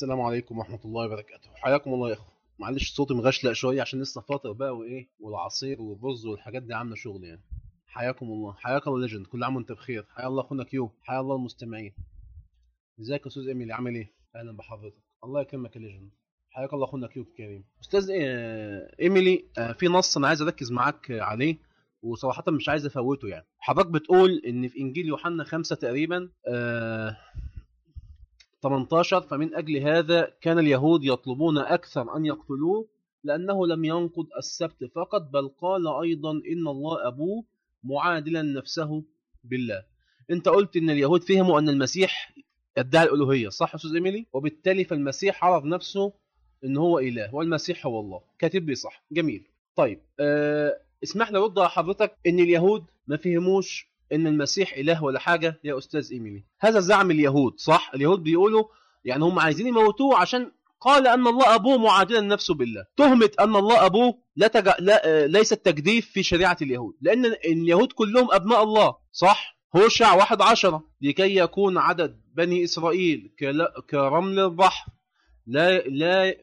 السلام عليكم ورحمة الله وبركاته. حياكم الله يا إخوة. معلش صوتي مغشلق شوية عشان لسه فاطر بقى وإيه والعصير والرز والحاجات دي عاملة شغل يعني. حياكم الله. حياك الله ليجند كل عام وأنت بخير. حيا الله اخونا كيو حيا الله المستمعين. إزيك يا أستاذ إيميلي؟ عامل إيه؟ أهلا بحضرتك. الله يكرمك يا ليجند حياك الله اخونا كيو الكريم. أستاذ آه، إيميلي آه، في نص أنا عايز أركز معاك عليه وصراحة مش عايز أفوته يعني. حضرتك بتقول إن في إنجيل يوحنا خمسة تقريبا آه 18 فمن أجل هذا كان اليهود يطلبون أكثر أن يقتلوه لأنه لم ينقض السبت فقط بل قال أيضا إن الله أبوه معادلا نفسه بالله. أنت قلت إن اليهود فهموا أن المسيح يدعي الألوهية صح أستاذ إيميلي؟ وبالتالي فالمسيح عرف نفسه إن هو إله والمسيح هو الله. كاتب لي صح. جميل. طيب أه اسمح لي أرد على حضرتك إن اليهود ما فهموش إن المسيح إله ولا حاجة يا أستاذ إيميلي. هذا زعم اليهود صح؟ اليهود بيقولوا يعني هم عايزين يموتوه عشان قال أن الله أبوه معادلا نفسه بالله. تهمة أن الله أبوه لا, تج... لا ليست تجديف في شريعة اليهود. لأن اليهود كلهم أبناء الله صح؟ هوشع واحد عشرة لكي يكون عدد بني إسرائيل كلا... كرمل البحر لا لا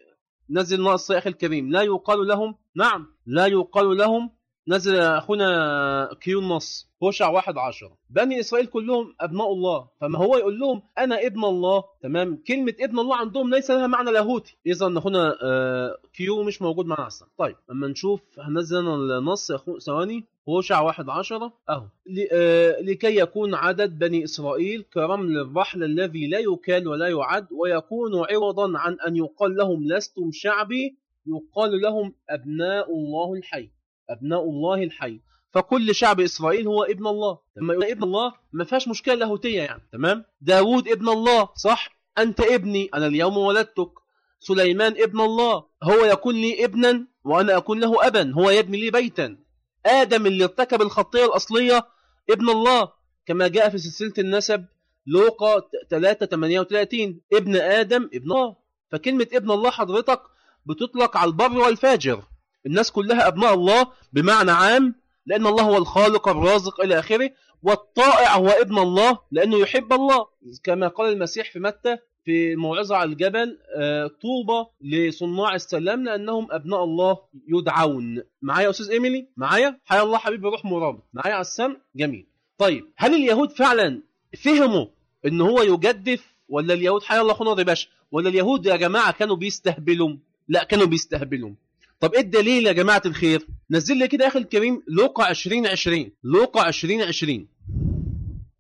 نزل ناقص يا الكريم لا يقال لهم نعم لا يقال لهم نزل أخونا كيون نص. هوشع واحد عشرة بني إسرائيل كلهم أبناء الله. فما هو يقول لهم أنا ابن الله. تمام؟ كلمة ابن الله عندهم ليس لها معنى لاهوتي. إذا أخونا آه، كيو مش موجود معنا أصلا طيب اما نشوف هنزل النص ثواني. هوشع واحد عشرة أهو. ل- آه، لكي يكون عدد بني إسرائيل كرمل الرحل الذي لا يكال ولا يعد ويكون عوضا عن أن يقال لهم لستم شعبي يقال لهم أبناء الله الحي. أبناء الله الحي. فكل شعب إسرائيل هو ابن الله. لما يقول ابن الله ما فيهاش مشكلة لاهوتية يعني. تمام؟ داوود ابن الله صح؟ أنت ابني أنا اليوم ولدتك. سليمان ابن الله هو يكون لي ابنا وأنا أكون له ابا. هو يبني لي بيتا. آدم اللي ارتكب الخطية الأصلية ابن الله. كما جاء في سلسلة النسب لوقا 3 38 ابن آدم ابن الله. فكلمة ابن الله حضرتك بتطلق على البر والفاجر. الناس كلها أبناء الله بمعنى عام لأن الله هو الخالق الرازق إلى آخره والطائع هو ابن الله لأنه يحب الله. كما قال المسيح في متى؟ في موعظة على الجبل آه، طوبى لصناع السلام لأنهم أبناء الله يدعون. معايا يا أستاذ إيميلي؟ معايا؟ حيا الله حبيبي روح مرابط. معايا على السمع؟ جميل. طيب هل اليهود فعلا فهموا إن هو يجدف ولا اليهود؟ حيا الله اخونا باشا. ولا اليهود يا جماعة كانوا بيستهبلوا؟ لا كانوا بيستهبلوا. طب إيه الدليل يا جماعة الخير؟ نزل لي كده يا أخي الكريم لوقا 2020 لوقا 2020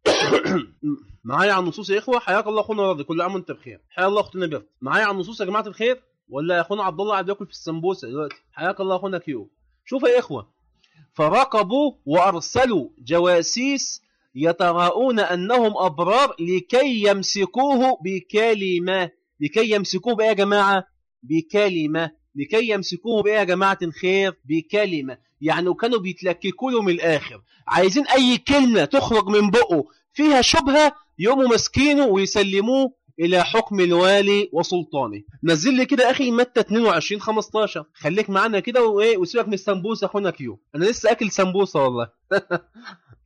معايا على النصوص يا إخوة؟ حياك الله أخونا راضي كل عام وأنت بخير. حيا الله أختنا بيرت. معايا على النصوص يا جماعة الخير؟ ولا يا أخونا عبد الله قاعد ياكل في السمبوسة دلوقتي. حياك الله أخونا كيو. شوف يا إخوة فرقبوا وأرسلوا جواسيس يتراءون أنهم أبرار لكي يمسكوه بكلمة. لكي يمسكوه بإيه يا جماعة؟ بكلمة. لكي يمسكوه بايه يا جماعة الخير بكلمة. يعني كانوا بيتلككوا له من الآخر. عايزين أي كلمة تخرج من بقه فيها شبهة يقوموا ماسكينه ويسلموه إلى حكم الوالي وسلطانه. نزل لي كده أخي متى 22 15 خليك معانا كده وإيه وسيبك من السمبوسة أخونا كيو. أنا لسه أكل سمبوسة والله.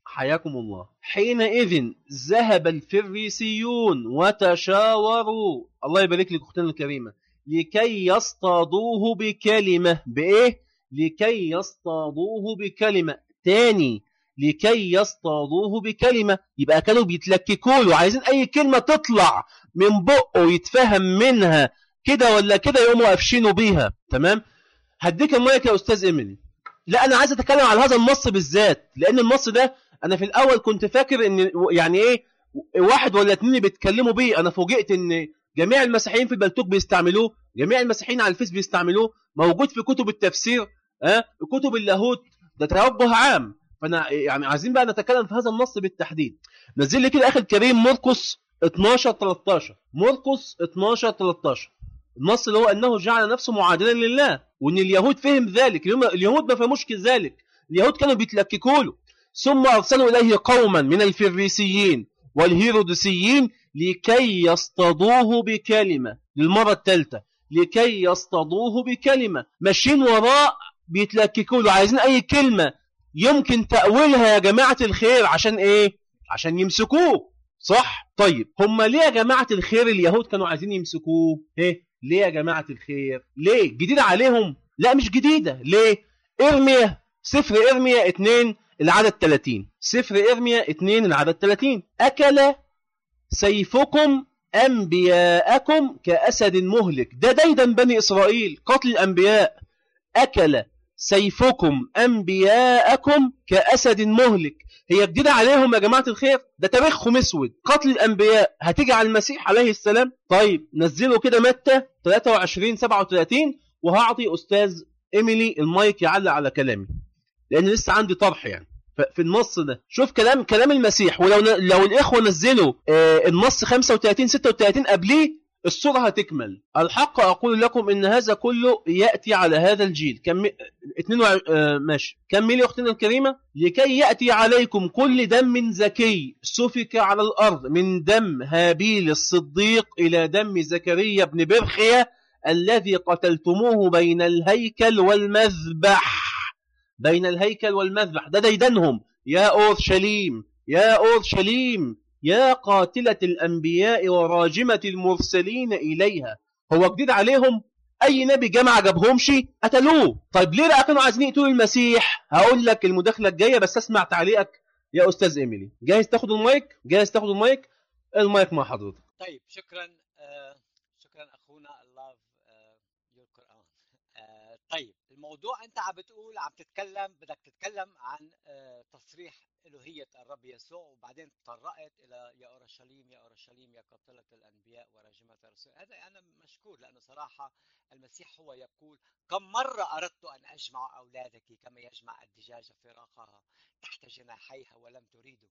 حياكم الله. حينئذ ذهب الفريسيون وتشاوروا. الله يبارك لك أختنا الكريمة. لكي يصطادوه بكلمة. بإيه؟ لكي يصطادوه بكلمة. تاني لكي يصطادوه بكلمة. يبقى كانوا بيتلككوا له. عايزين أي كلمة تطلع من بقه يتفهم منها كده ولا كده يقوموا قافشينه بيها. تمام؟ هديك المايك يا أستاذ إيميلي. لا أنا عايز أتكلم على هذا النص بالذات لأن النص ده أنا في الأول كنت فاكر إن يعني إيه واحد ولا اتنين بيتكلموا بيه. أنا فوجئت إن جميع المسيحيين في البلتوك بيستعملوه جميع المسيحيين على الفيس بيستعملوه موجود في كتب التفسير ها كتب اللاهوت ده توجه عام. فأنا يعني عايزين بقى نتكلم في هذا النص بالتحديد. نزل لي كده أخي الكريم مرقس 12 13 مرقس 12 13 النص اللي هو إنه جعل نفسه معادلا لله وإن اليهود فهم ذلك اليهود ما فهموش ذلك. اليهود كانوا بيتلككوا له. ثم أرسلوا إليه قوما من الفريسيين والهيرودسيين لكي يصطادوه بكلمة للمرة الثالثة لكي يصطادوه بكلمة. ماشيين وراء بيتلككوا له عايزين أي كلمة يمكن تأويلها يا جماعة الخير عشان إيه؟ عشان يمسكوه. صح؟ طيب هم ليه يا جماعة الخير اليهود كانوا عايزين يمسكوه؟ إيه؟ ليه يا جماعة الخير؟ ليه؟ جديدة عليهم؟ لا مش جديدة. ليه؟ إرميا سفر إرميا 2 العدد 30 سفر إرميا 2 العدد 30 أكل سيفكم أنبياءكم كأسد مهلك. ده ديدا بني إسرائيل قتل الأنبياء. أكل سيفكم أنبياءكم كأسد مهلك. هي جديدة عليهم يا جماعة الخير؟ ده تاريخهم أسود. قتل الأنبياء. هتيجي على المسيح عليه السلام؟ طيب نزلوا كده متى؟ 23 37 وهعطي أستاذ إيميلي المايك يعلق على كلامي لأن لسه عندي طرح يعني. في النص ده. شوف كلام كلام المسيح. ولو لو الإخوة نزلوا النص 35 36 قبليه الصورة هتكمل. الحق أقول لكم إن هذا كله يأتي على هذا الجيل. كم اتنين وع... آه ماشي. كملي أختنا الكريمة؟ لكي يأتي عليكم كل دم زكي. سفك على الأرض من دم هابيل الصديق إلى دم زكريا بن برخية الذي قتلتموه بين الهيكل والمذبح. بين الهيكل والمذبح ده ديدنهم يا أورشليم يا أورشليم يا قاتلة الأنبياء وراجمة المرسلين إليها. هو جديد عليهم؟ أي نبي جمع جابهمش؟ قتلوه. طيب ليه بقى كانوا عايزين يقتلوا المسيح؟ هقول لك المداخلة الجاية بس أسمع تعليقك يا أستاذ إيميلي. جاهز تاخد المايك؟ جاهز تاخد المايك؟ المايك مع حضرتك. طيب شكرا أخونا I love your Quran آه طيب الموضوع أنت عم بتقول عم تتكلم بدك تتكلم عن آه تصريح إلهية الرب يسوع وبعدين تطرقت إلى يا أورشليم يا أورشليم يا قاتلة الأنبياء وراجمة الرسل. هذا أنا مشكور لأنه صراحة المسيح هو يقول كم مرة أردت أن أجمع أولادك كما يجمع الدجاجة فراقها تحت جناحيها ولم تريدوا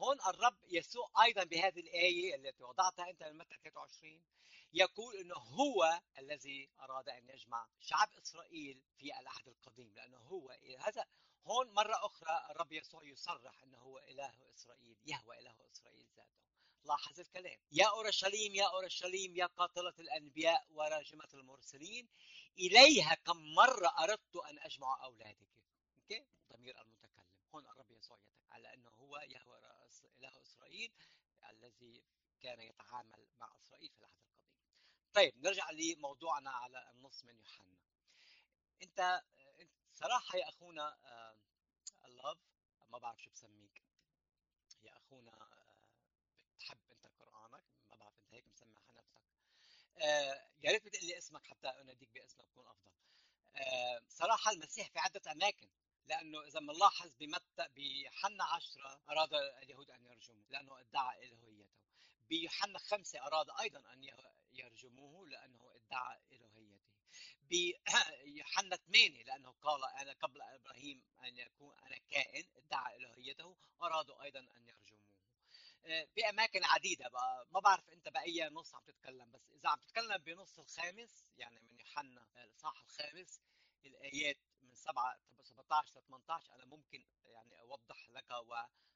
هون الرب يسوع أيضا بهذه الآية التي وضعتها أنت من متى 23 يقول إنه هو الذي أراد أن يجمع شعب إسرائيل في العهد القديم لأنه هو هذا هون مرة أخرى الرب يسوع يصرح أنه هو إله إسرائيل يهوى إله إسرائيل ذاته. لاحظ الكلام. يا أورشليم يا أورشليم يا قاتلة الأنبياء وراجمة المرسلين إليها كم مرة أردت أن أجمع أولادك. أوكي؟ ضمير المتكلم. هون الرب يسوع على أنه هو يهوى إله إسرائيل الذي كان يتعامل مع إسرائيل في العهد القديم. طيب نرجع لموضوعنا على النص من يوحنا. أنت صراحة يا أخونا اللوف ما بعرف شو بسميك. يا أخونا بتحب أنت قرآنك ما بعرف أنت هيك مسمع نفسك. يا ريت بتقول لي اسمك حتى أناديك باسمك بكون أفضل. صراحة المسيح في عدة أماكن لأنه إذا بنلاحظ بمتى بحنا عشرة أراد اليهود أن يرجموه لأنه ادعى إلهيته بيوحنا خمسة أراد أيضا أن يرجموه لأنه ادعى إلهيته. بيوحنا 8 لأنه قال أنا قبل إبراهيم أن يكون أنا كائن ادعى إلهيته أرادوا أيضا أن يرجموه. بأماكن عديدة بقى ما بعرف أنت بأي نص عم تتكلم بس إذا عم تتكلم بنص الخامس يعني من يوحنا الإصحاح الخامس الآيات من 7 17 ل 18 أنا ممكن يعني أوضح لك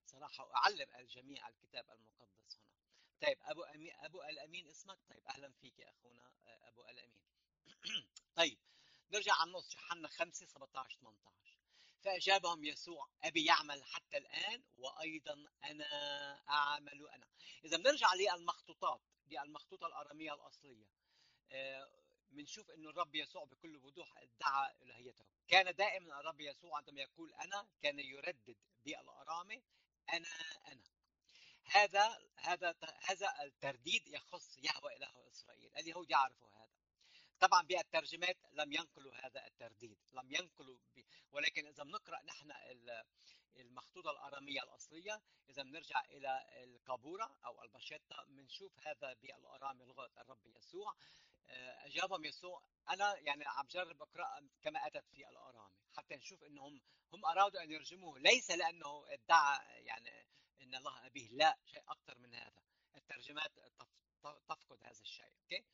وصراحة أعلم الجميع الكتاب المقدس هنا. طيب أبو امين أبو الأمين اسمك؟ طيب أهلا فيك يا أخونا أبو الأمين. طيب نرجع على النص يوحنا 5 17 18 فأجابهم يسوع أبي يعمل حتى الآن وأيضا أنا أعمل أنا. إذا بنرجع للمخطوطات للمخطوطة الأرامية الأصلية. بنشوف إنه الرب يسوع بكل وضوح ادعى إلهيته. كان دائما الرب يسوع عندما يقول أنا كان يردد بالأرامي أنا أنا. هذا هذا هذا الترديد يخص يهوى إله إسرائيل. اليهود يعرفوا هذا. طبعا بالترجمات لم ينقلوا هذا الترديد. لم ينقلوا ب... ولكن إذا بنقرأ نحن المخطوطة الأرامية الأصلية إذا بنرجع إلى القابورة أو الباشيتا بنشوف هذا بالأرامي لغة الرب يسوع. أجابهم يسوع أنا يعني عم جرب أقرأ كما أتت في الأرامي حتى نشوف إنهم هم أرادوا أن يرجموه. ليس لأنه ادعى يعني إن الله أبيه لا شيء أكثر من هذا. الترجمات تفقد هذا الشيء أوكي؟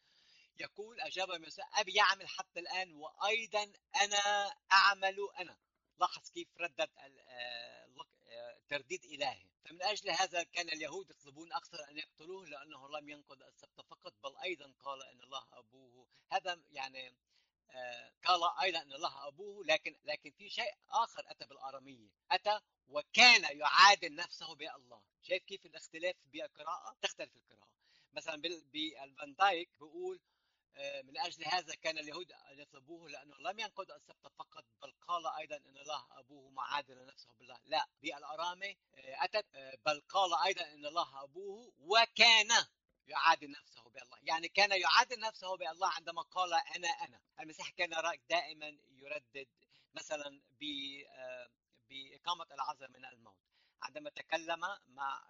يقول أجاب يسوع أبي يعمل حتى الآن وأيضا أنا أعمل أنا. لاحظ كيف ردد ترديد إلهي. فمن أجل هذا كان اليهود يطلبون أكثر أن يقتلوه لأنه لم ينقض السبت فقط بل أيضا قال أن الله أبوه. هذا يعني آه، قال أيضا أن الله أبوه لكن لكن في شيء آخر أتى بالأرامية. أتى وكان يعادل نفسه بالله. شايف كيف الاختلاف بالقراءة؟ تختلف القراءة. مثلا بالفان دايك بيقول آه، من أجل هذا كان اليهود يطلبوه لأنه لم ينقض السبت فقط بل قال أيضا أن الله أبوه معادل نفسه بالله. لا بالارامه آه، أتت بل قال أيضا أن الله أبوه وكان يعادل نفسه بالله. يعني كان يعادل نفسه بالله عندما قال أنا أنا. المسيح كان دائما يردد مثلا بإقامة العذر من الموت. عندما تكلم مع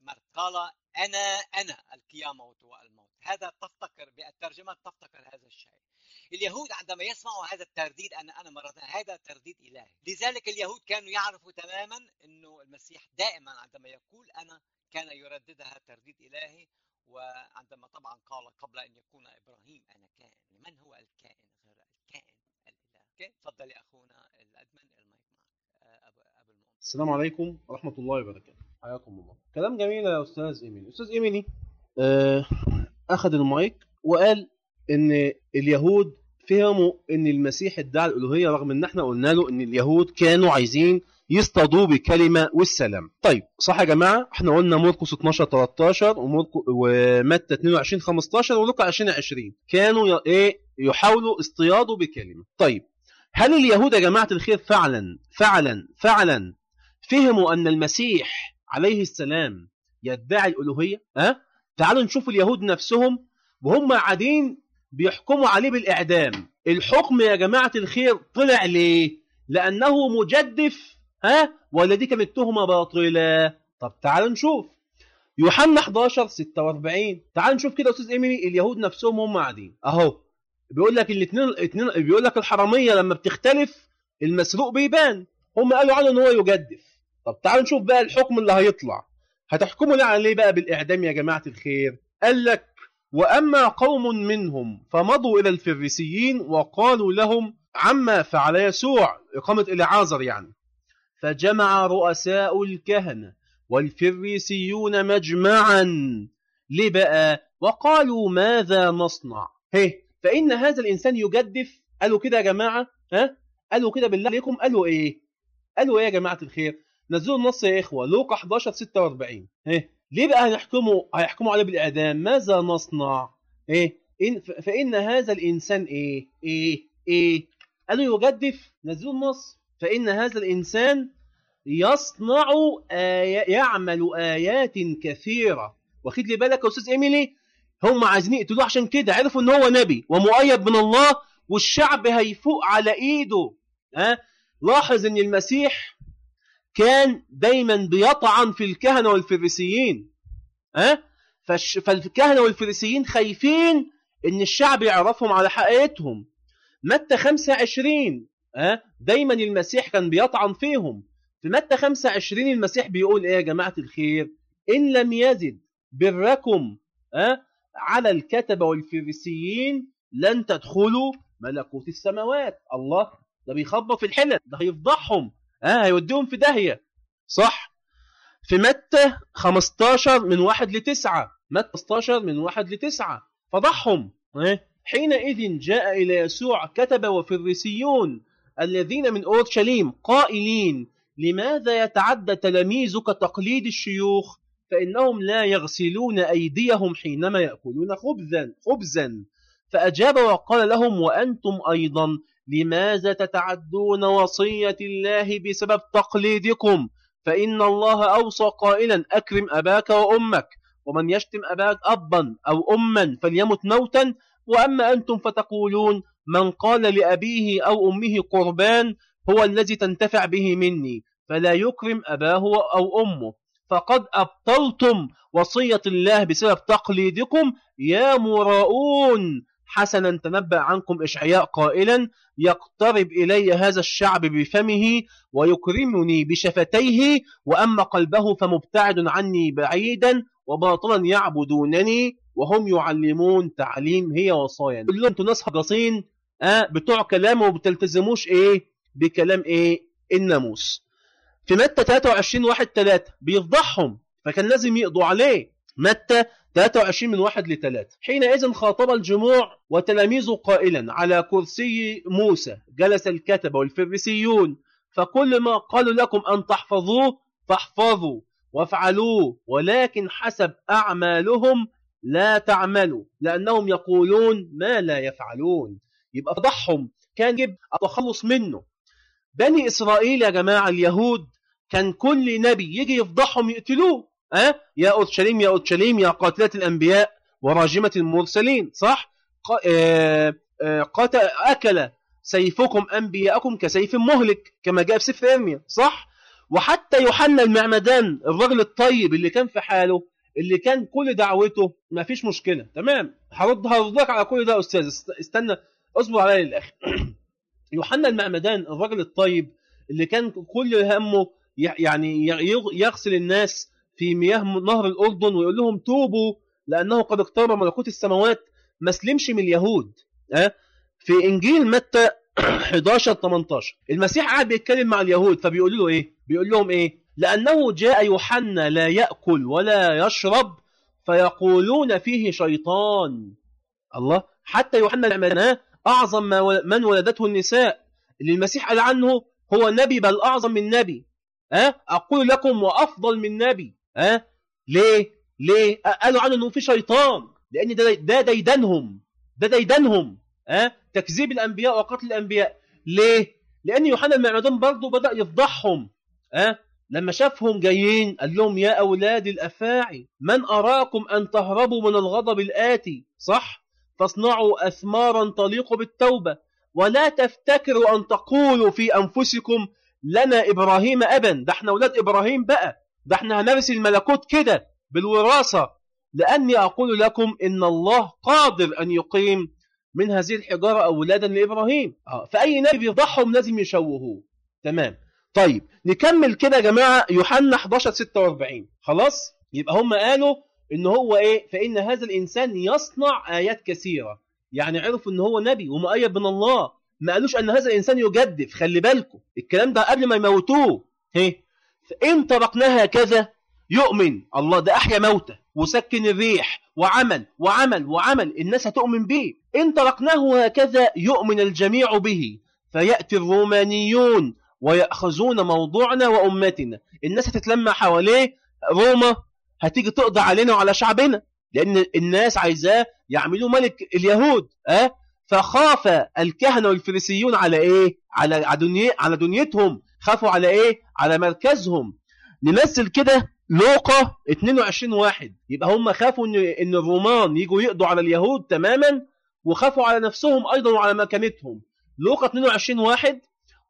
مرت قال أنا أنا القيامة والموت. هذا تفتكر بالترجمة تفتكر هذا الشيء. اليهود عندما يسمعوا هذا الترديد أنا أنا مرة هذا ترديد إلهي. لذلك اليهود كانوا يعرفوا تماما أنه المسيح دائما عندما يقول أنا كان يرددها ترديد إلهي وعندما طبعا قال قبل أن يكون إبراهيم أنا كائن. من هو الكائن غير الكائن الإله؟ okay تفضل يا أخونا ال admin ال mic معك. آه، أبو, أبو المؤمن. السلام عليكم ورحمة الله وبركاته. حياكم الله. كلام جميل يا أستاذ إيميلي. أستاذ إيميلي آه أخذ المايك وقال إن اليهود فهموا إن المسيح ادعى الألوهية رغم إن إحنا قلنا له إن اليهود كانوا عايزين يصطادوه بكلمة والسلام. طيب صح يا جماعة إحنا قلنا مرقس 12 13 ومتى 22 15 ولوكا 20 20 كانوا إيه يحاولوا اصطياده بكلمة. طيب هل اليهود يا جماعة الخير فعلا فعلا فعلا فهموا أن المسيح عليه السلام يدعي الألوهية؟ ها؟ أه؟ تعالوا نشوف اليهود نفسهم وهم قاعدين بيحكموا عليه بالإعدام. الحكم يا جماعة الخير طلع ليه؟ لأنه مجدف ها؟ ولا دي كانت تهمة باطلة. طب تعالوا نشوف. يوحنا 11 46 تعالوا نشوف كده أستاذ إيميلي اليهود نفسهم هم قاعدين. أهو. بيقول لك الاثنين الاثنين بيقول لك الحرامية لما بتختلف المسروق بيبان. هم قالوا عنه إن هو يجدف. طب تعالوا نشوف بقى الحكم اللي هيطلع. هتحكموا ليه عليه بقى بالإعدام يا جماعة الخير؟ قال لك وأما قوم منهم فمضوا إلى الفريسيين وقالوا لهم عما فعل يسوع إقامة إلعازر يعني. فجمع رؤساء الكهنة والفريسيون مجمعا ليه بقى وقالوا ماذا نصنع؟ هي فإن هذا الإنسان يجدف؟ قالوا كده يا جماعة ها؟ قالوا كده بالله عليكم قالوا إيه؟ قالوا إيه يا جماعة الخير؟ نزلوا النص يا إخوة لوقا 11 46 هي ليه بقى هنحكموا هيحكموا عليه بالإعدام؟ ماذا نصنع؟ إيه؟ إن فإن هذا الإنسان إيه؟ إيه؟ إيه؟ قالوا يجدف؟ نزلوا النص فإن هذا الإنسان يصنع آي... يعمل آيات كثيرة. واخد لي بالك يا أستاذ إيميلي؟ هم عايزين يقتلوه عشان كده. عرفوا إن هو نبي. ومؤيد من الله. والشعب هيفوق على إيده. ها؟ لاحظ إن المسيح كان دايما بيطعن في الكهنة والفريسيين أه؟ فالكهنة والفريسيين خايفين إن الشعب يعرفهم على حقيقتهم متى 25 أه؟ دايما المسيح كان بيطعن فيهم في متى 25 المسيح بيقول إيه يا جماعة الخير إن لم يزد بركم أه؟ على الكتبة والفريسيين لن تدخلوا ملكوت السماوات الله ده بيخبط في الحلل ده هيفضحهم آه هيوديهم في داهية. صح. في متى 15 من واحد لتسعة؟ متى 15 من واحد لتسعة؟ فضحهم. آه حينئذ جاء إلى يسوع كتب وفريسيون الذين من أورشليم قائلين لماذا يتعدى تلاميذك تقليد الشيوخ؟ فإنهم لا يغسلون أيديهم حينما يأكلون خبزا خبزا. فأجاب وقال لهم وأنتم أيضا لماذا تتعدون وصية الله بسبب تقليدكم؟ فإن الله أوصى قائلا أكرم أباك وأمك ومن يشتم أباك أبا أو أما فليمت موتا. وأما أنتم فتقولون من قال لأبيه أو أمه قربان هو الذي تنتفع به مني فلا يكرم أباه أو أمه. فقد أبطلتم وصية الله بسبب تقليدكم. يا مراؤون! حسنا تنبأ عنكم إشعياء قائلا يقترب إلي هذا الشعب بفمه ويكرمني بشفتيه وأما قلبه فمبتعد عني بعيدا وباطلا يعبدونني وهم يعلمون تعليم هي وصايا. كلهم أنتوا ناس هجاصين آه بتوع كلام وبتلتزموش إيه؟ بكلام إيه؟ الناموس في متى 23 واحد 3 بيفضحهم فكان لازم يقضوا عليه. متى؟ 23 من واحد لثلاثة. حينئذ خاطب الجموع وتلاميذه قائلا على كرسي موسى جلس الكتبة والفريسيون فكل ما قالوا لكم أن تحفظوه فاحفظوا وافعلوه ولكن حسب أعمالهم لا تعملوا لأنهم يقولون ما لا يفعلون. يبقى فضحهم كان يجب التخلص منه. بني إسرائيل يا جماعة اليهود كان كل نبي يجي يفضحهم يقتلوه. أه؟ يا أورشليم يا أورشليم يا قاتلة الأنبياء وراجمة المرسلين صح؟ آه قاتل أكل سيفكم أنبياءكم كسيف مهلك كما جاء في سفر إرميا صح؟ وحتى يوحنا المعمدان الرجل الطيب اللي كان في حاله اللي كان كل دعوته ما فيش مشكلة تمام؟ هرد هردك على كل ده يا أستاذ استنى اصبر عليا للآخر. يوحنا المعمدان الرجل الطيب اللي كان كل همه يعني يغسل الناس في مياه نهر الأردن ويقول لهم توبوا لأنه قد اقترب ملكوت السماوات. ما سلمش من اليهود أه؟ في إنجيل متى 11 18 المسيح قاعد بيتكلم مع اليهود فبيقول له إيه؟ بيقول لهم إيه؟ لأنه جاء يوحنا لا يأكل ولا يشرب فيقولون فيه شيطان. الله حتى يوحنا المعمدان أعظم من ولدته النساء. اللي المسيح قال عنه هو نبي بل أعظم من نبي أه؟ أقول لكم وأفضل من نبي. أه؟ ليه؟ ليه؟ قالوا عنه أنه في شيطان لأن ده, ده ديدنهم ده ديدنهم أه؟ تكذيب الأنبياء وقتل الأنبياء ليه؟ لأن يوحنا المعمدان برضه بدأ يفضحهم أه؟ لما شافهم جايين قال لهم يا أولاد الأفاعي من أراكم أن تهربوا من الغضب الآتي صح؟ فاصنعوا أثمارا تليق بالتوبة ولا تفتكروا أن تقولوا في أنفسكم لنا إبراهيم أبا ده إحنا أولاد إبراهيم بقى ده إحنا هنرث الملكوت كده بالوراثة. لأني أقول لكم إن الله قادر أن يقيم من هذه الحجارة أولادا لإبراهيم. آه. فأي نبي يفضحهم لازم يشوهوه. تمام. طيب نكمل كده يا جماعة. يوحنا 11 46 خلاص؟ يبقى هم قالوا إن هو إيه؟ فإن هذا الإنسان يصنع آيات كثيرة. يعني عرفوا إن هو نبي ومؤيد من الله. ما قالوش أن هذا الإنسان يجدف. خلي بالكم. الكلام ده قبل ما يموتوه. هي فإن تركناها هكذا يؤمن الله ده أحيا موتى وسكن الريح وعمل وعمل وعمل الناس هتؤمن به. إن تركناه هكذا يؤمن الجميع به. فيأتي الرومانيون ويأخذون موضوعنا وأمتنا. الناس هتتلمع حواليه روما هتيجي تقضى علينا وعلى شعبنا لأن الناس عايزاه يعملوا ملك اليهود أه؟ فخاف الكهنة والفريسيون على إيه؟ على على, على دنيتهم. خافوا على إيه؟ على مركزهم. نمثل كده لوقا 22 واحد. يبقى هم خافوا ان إن الرومان يجوا يقضوا على اليهود تماما وخافوا على نفسهم أيضا وعلى مكانتهم. لوقا 22 واحد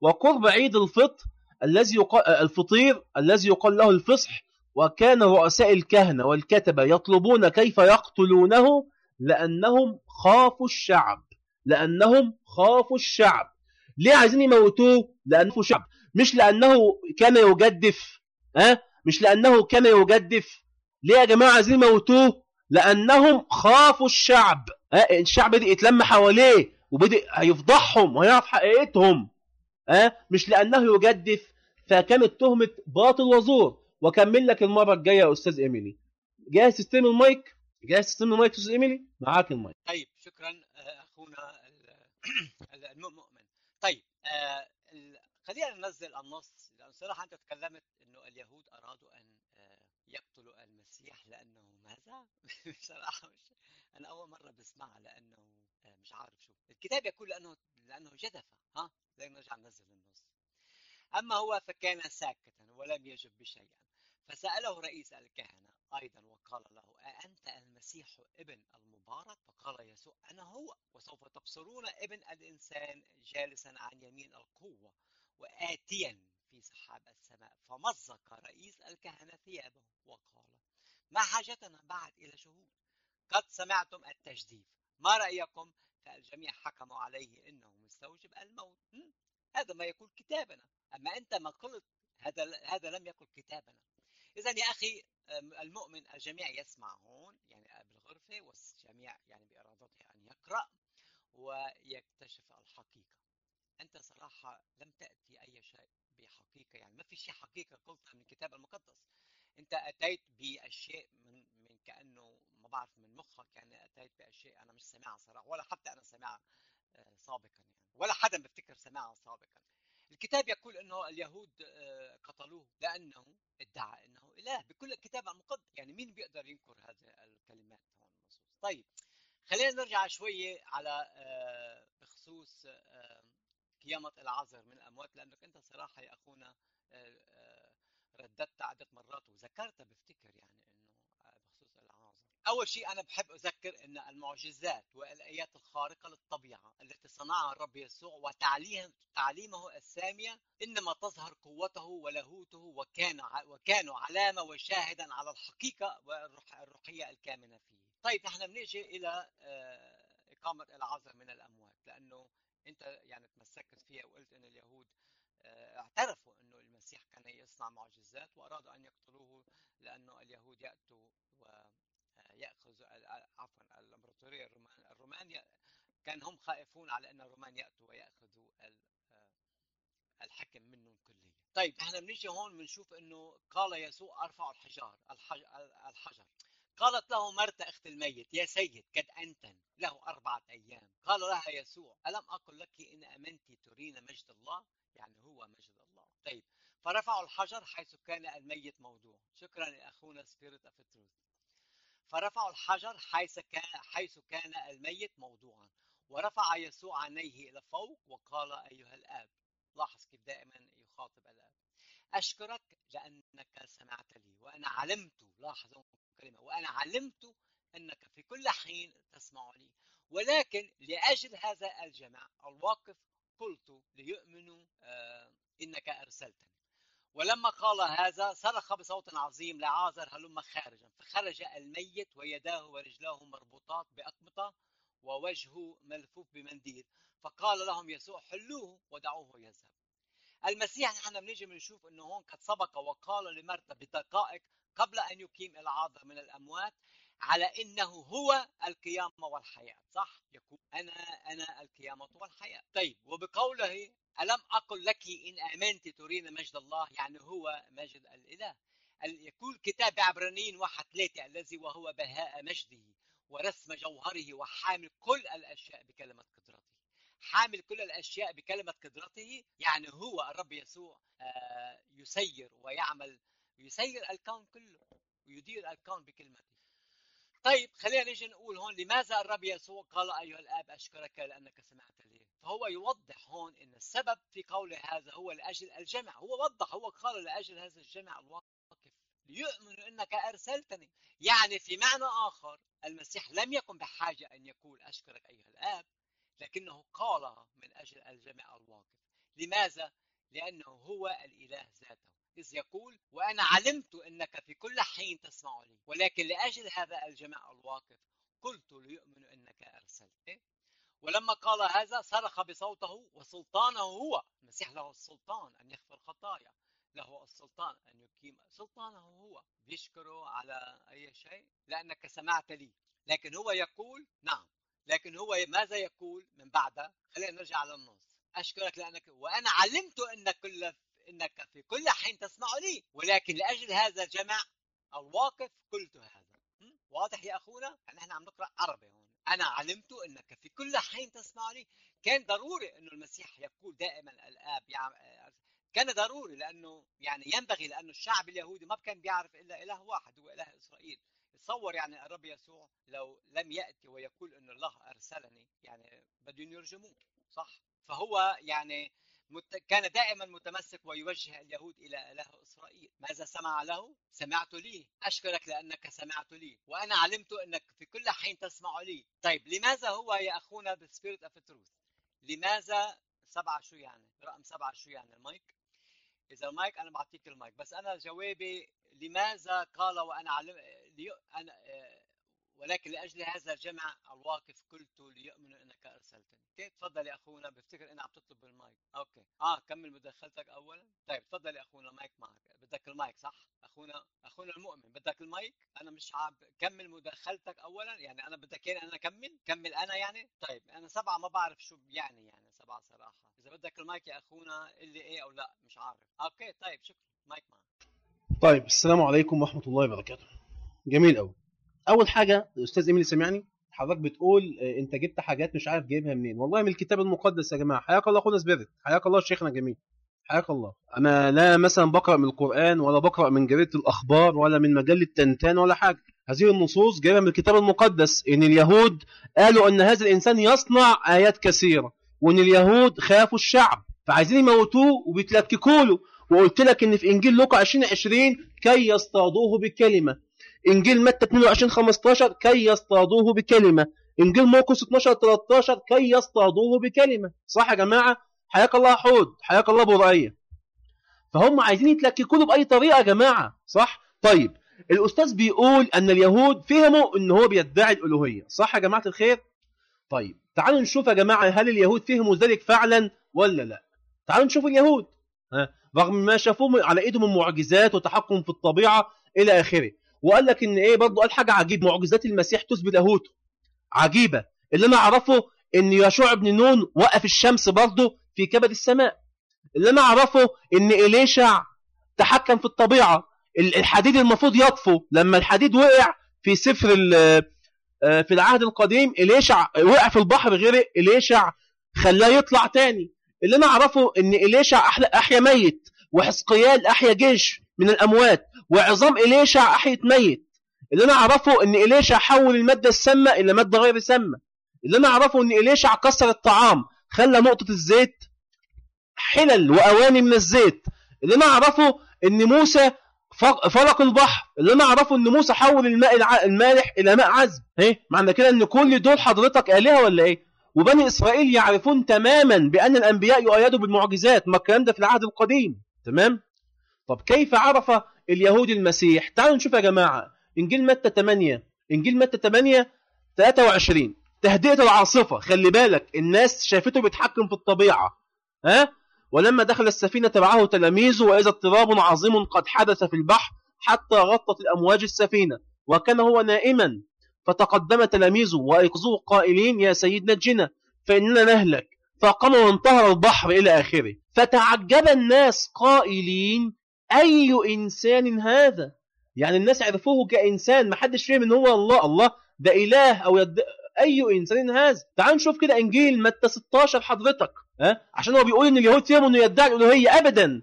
وقرب عيد الفطر الذي يقال الفطير الذي يقال له الفصح وكان رؤساء الكهنة والكتبة يطلبون كيف يقتلونه لأنهم خافوا الشعب. لأنهم خافوا الشعب. ليه عايزين يموتوه؟ لأنه شعب. مش لأنه كان يجدف أه؟ مش لأنه كان يجدف. ليه يا جماعة عايزين يموتوه لأنهم خافوا الشعب أه؟ الشعب بدأ يتلم حواليه وبدأ هيفضحهم ويعرف حقيقتهم أه؟ مش لأنه يجدف فكانت تهمة باطل وزور. وكمل لك المرة الجاية يا أستاذ إيميلي. جاهز تستلم المايك؟ جاهز تستلم المايك أستاذ إيميلي؟ معاك المايك. طيب شكرا أخونا المؤمن. طيب خلينا ننزل النص لأن صراحة أنت تكلمت أنه اليهود أرادوا أن يقتلوا المسيح لأنه ماذا؟ بصراحة مش أنا أول مرة بسمعها لأنه مش عارف شو. الكتاب يقول لأنه لأنه جدف ها؟ زي نرجع ننزل النص. أما هو فكان ساكتا ولم يجب بشيء فسأله رئيس الكهنة أيضا وقال له أأنت المسيح ابن المبارك؟ فقال يسوع أنا هو. وسوف تبصرون ابن الإنسان جالسا عن يمين القوة. وآتيا في سحاب السماء فمزق رئيس الكهنة ثيابه وقال ما حاجتنا بعد إلى شهود؟ قد سمعتم التجديف. ما رأيكم؟ فالجميع حكموا عليه إنه مستوجب الموت. هذا ما يقول كتابنا. أما أنت ما قلت هذا هذا لم يقل كتابنا. إذا يا أخي المؤمن الجميع يسمع هون يعني بالغرفة والجميع يعني بإرادته أن يقرأ ويكتشف الحقيقة. أنت صراحة لم تأتي أي شيء بحقيقة يعني ما في شيء حقيقة قلتها من الكتاب المقدس. أنت أتيت بأشياء من من كأنه بعرف من مخك يعني أتيت بأشياء أنا مش سامعها صراحة ولا حتى أنا سامعها آه، سابقا يعني ولا حدا بفتكر سمعها سابقا. الكتاب يقول إنه اليهود آه، قتلوه لأنه ادعى إنه إله بكل الكتاب المقدس. يعني مين بيقدر ينكر هذه الكلمات هون؟ طيب خلينا نرجع شوية على آه، بخصوص قيامة العذر من الأموات لأنك أنت صراحة يا أخونا رددت عده مرات وذكرت بفتكر يعني أول شيء أنا بحب أذكر أن المعجزات والآيات الخارقة للطبيعة التي صنعها الرب يسوع وتعليم تعليمه السامية إنما تظهر قوته ولاهوته وكان وكانوا علامة وشاهدا على الحقيقة والروحية الكامنة فيه. طيب نحن بنيجي إلى آه، إقامة العذر من الأموات لأنه أنت يعني تمسكت فيها وقلت أن اليهود آه، اعترفوا أنه المسيح كان يصنع معجزات وأرادوا أن يقتلوه لأنه اليهود يأتوا ياخذ عفوا الإمبراطورية الرومان كان هم خائفون على أن الرومان يأتوا ويأخذوا الحكم منهم كليا. طيب إحنا بنيجي هون بنشوف إنه قال يسوع ارفع الحجار الحجر قالت له مرتا أخت الميت يا سيد قد انتن له أربعة أيام. قال لها يسوع ألم أقل لك إن آمنت ترين مجد الله؟ يعني هو مجد الله. طيب فرفعوا الحجر حيث كان الميت موضوع. شكرا يا أخونا Spirit of Truth. فرفعوا الحجر حيث كان حيث كان الميت موضوعا. ورفع يسوع عينيه إلى فوق وقال أيها الآب لاحظ كيف دائما يخاطب الآب. أشكرك لأنك سمعت لي وأنا علمت لاحظوا كلمه وأنا علمت أنك في كل حين تسمع لي ولكن لأجل هذا الجمع الواقف قلت ليؤمنوا آه إنك أرسلتني. ولما قال هذا صرخ بصوت عظيم لعازر هلم خارجا. فخرج الميت ويداه ورجلاه مربوطات بأقمطة ووجهه ملفوف بمنديل. فقال لهم يسوع حلوة ودعوه يذهب. المسيح نحن بنيجي بنشوف إنه هون قد سبق وقال لمرتا بدقائق قبل أن يقيم العاذر من الأموات على إنه هو القيامة والحياة صح؟ يقول أنا أنا القيامة والحياة. طيب وبقوله ألم أقل لك إن آمنت ترين مجد الله؟ يعني هو مجد الإله. يقول كتاب عبرانيين واحد ثلاثة الذي وهو بهاء مجده ورسم جوهره وحامل كل الأشياء بكلمة قدرته. حامل كل الأشياء بكلمة قدرته يعني هو الرب يسوع آه، يسير ويعمل يسير الكون كله ويدير الكون بكلمته. طيب خلينا نيجي نقول هون لماذا الرب يسوع قال أيها الآب أشكرك لأنك سمعت لي؟ فهو يوضح هون إن السبب في قوله هذا هو لأجل الجمع. هو وضح هو قال لأجل هذا الجمع الواقف ليؤمنوا إنك أرسلتني. يعني في معنى آخر المسيح لم يكن بحاجة أن يقول أشكرك أيها الآب لكنه قالها من أجل الجمع الواقف. لماذا؟ لأنه هو الإله ذاته. إذ يقول وأنا علمت أنك في كل حين تسمع لي ولكن لأجل هذا الجمع الواقف قلت ليؤمنوا أنك أرسلت. ولما قال هذا صرخ بصوته وسلطانه هو. المسيح له السلطان أن يغفر خطايا له السلطان أن يقيم. سلطانه هو. بيشكره على أي شيء؟ لأنك سمعت لي. لكن هو يقول نعم. لكن هو ماذا يقول من بعد؟ خلينا نرجع على النص أشكرك لأنك وأنا علمت أنك كل إنك في كل حين تسمع لي ولكن لأجل هذا الجمع الواقف قلت هذا. واضح يا أخونا؟ يعني إحنا عم نقرأ عربي هون. أنا علمت أنك في كل حين تسمعني كان ضروري أنه المسيح يقول دائما الآب كان ضروري لأنه يعني ينبغي لأنه الشعب اليهودي ما كان بيعرف إلا إله واحد هو إله إسرائيل. تصور يعني الرب يسوع لو لم يأتي ويقول أن الله أرسلني يعني بدهم يرجموه صح؟ فهو يعني كان دائما متمسك ويوجه اليهود إلى اله إسرائيل، ماذا سمع له؟ سمعت لي، أشكرك لأنك سمعت لي، وأنا علمت أنك في كل حين تسمع لي. طيب لماذا هو يا أخونا بال Spirit of Truth؟ لماذا سبعه شو يعني؟ رقم سبعه شو يعني المايك؟ إذا المايك أنا بعطيك المايك، بس أنا جوابي لماذا قال وأنا علم لي... أنا ولكن لأجل هذا الجمع الواقف قلت ليؤمنوا إنك أرسلتني. okay؟ تفضل يا أخونا بفتكر اني عم تطلب بال mic okay. آه كمل مداخلتك اولا. طيب تفضل يا أخونا المايك معك. بدك المايك صح؟ أخونا أخونا المؤمن بدك المايك؟ أنا مش عم كمل مداخلتك اولا. يعني أنا بدك يعني أنا أكمل؟ كمل أنا يعني؟ طيب أنا سبعة ما بعرف شو يعني يعني سبعة صراحة. إذا بدك المايك يا أخونا اللي إيه أو لا مش عارف. okay طيب شكرا. مايك معك. طيب السلام عليكم ورحمة الله وبركاته. جميل قوي أول حاجة الأستاذ ايميل سمعني حضرتك بتقول آه، أنت جبت حاجات مش عارف جايبها منين. والله من الكتاب المقدس يا جماعة حياك الله أخونا سبيرت حياك الله شيخنا جميل حياك الله. أنا لا مثلا بقرأ من القرآن ولا بقرأ من جريدة الأخبار ولا من مجلة تنتان ولا حاجة. هذه النصوص جاية من الكتاب المقدس إن اليهود قالوا أن هذا الإنسان يصنع آيات كثيرة وإن اليهود خافوا الشعب فعايزين يموتوه وبيتلككوا له. وقلت لك إن في إنجيل لوقا 2020 كي يصطادوه بكلمة. إنجيل متى 22 15 كي يصطادوه بكلمة. إنجيل مرقس 12 13 كي يصطادوه بكلمة. صح يا جماعة؟ حياك الله حود. حياك الله برقيه فهم عايزين يتلككوا له بأي طريقة يا جماعة. صح؟ طيب الأستاذ بيقول أن اليهود فهموا إن هو بيدعي الألوهية. صح يا جماعة الخير؟ طيب تعالوا نشوف يا جماعة هل اليهود فهموا ذلك فعلا ولا لا. تعالوا نشوف اليهود. ها رغم ما شافوه على إيدهم من معجزات وتحكم في الطبيعة إلى آخره. وقال لك إن إيه برضه قال حاجة عجيبة معجزات المسيح تثبت لاهوته عجيبة. اللي أنا أعرفه إن يشوع بن نون وقف الشمس برضه في كبد السماء. اللي أنا أعرفه إن إليشع تحكم في الطبيعة. ال- الحديد المفروض يطفو. لما الحديد وقع في سفر آه، في العهد القديم إليشع وقع في البحر غرق إليشع خلاه يطلع تاني. اللي أنا أعرفه إن إليشع أحيا ميت وحزقيال أحيا جيش من الأموات. وعظام إليشع احيت ميت. اللي أنا أعرفه إن إليشع حول المادة السامة إلى مادة غير سامة. اللي أنا أعرفه إن إليشع كسر الطعام خلى نقطة الزيت حلل وأواني من الزيت. اللي أنا أعرفه إن موسى فرق البحر. اللي أنا أعرفه إن موسى حول الماء المالح إلى ماء عذب. إيه؟ معنى كده إن كل دول حضرتك آلهة ولا إيه؟ وبني إسرائيل يعرفون تماما بأن الأنبياء يؤيدوا بالمعجزات ما الكلام ده في العهد القديم. تمام؟ طب كيف عرف اليهود المسيح. تعالوا نشوف يا جماعة إنجيل متى 8 إنجيل متى 8 23 تهدئة العاصفة خلي بالك الناس شافته بيتحكم في الطبيعة. ها؟ ولما دخل السفينة تبعه تلاميذه وإذا اضطراب عظيم قد حدث في البحر حتى غطت الأمواج السفينة وكان هو نائما. فتقدم تلاميذه وايقظوه قائلين يا سيدنا نجنا فإننا نهلك. فقام وانتهر البحر إلى آخره. فتعجب الناس قائلين أي إنسان هذا؟ يعني الناس عرفوه كإنسان ما حدش فهم إن هو الله. الله ده إله أو يد... أي إنسان هذا؟ تعال نشوف كده إنجيل متى 16 حضرتك ها؟ عشان هو بيقول إن اليهود فهموا إنه يدعي الالوهيه ابدا.